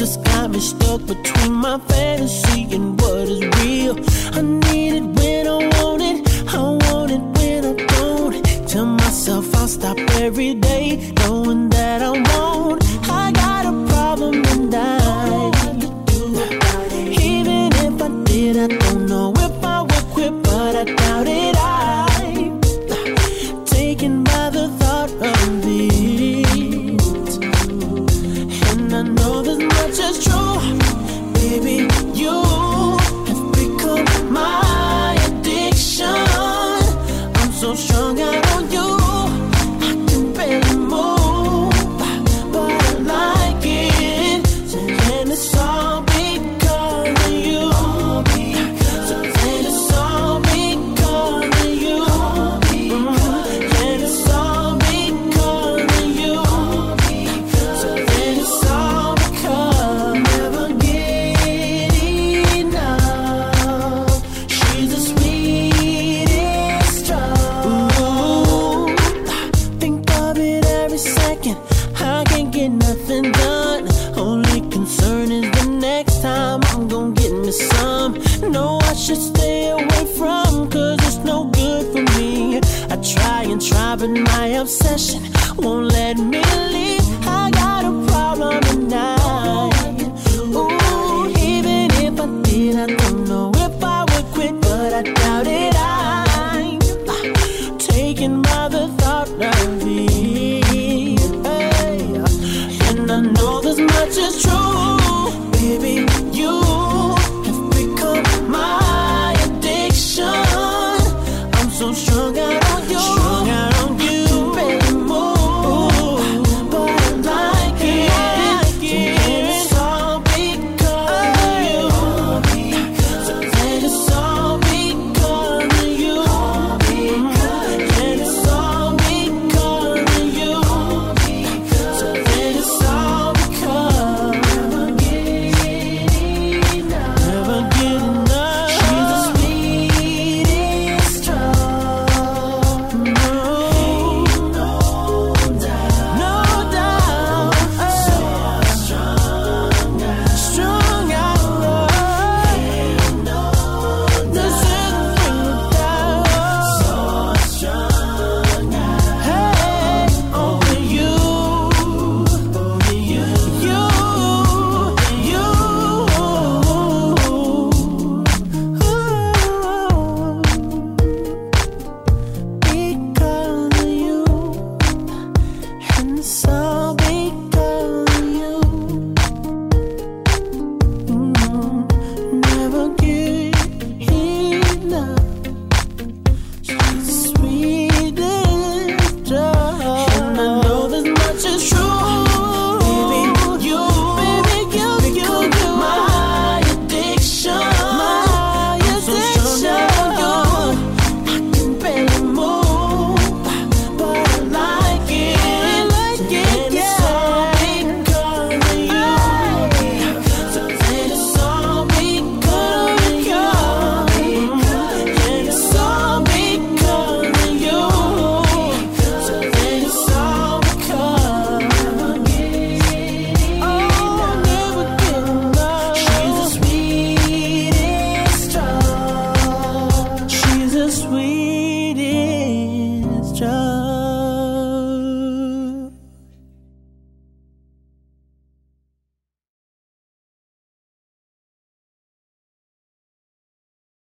just got me stuck between my fantasy and what is real. I need it when I want it, I want it when I don't. Tell myself I'll stop every day, knowing that I'm. try and try, but my obsession won't let me leave. I got a problem tonight.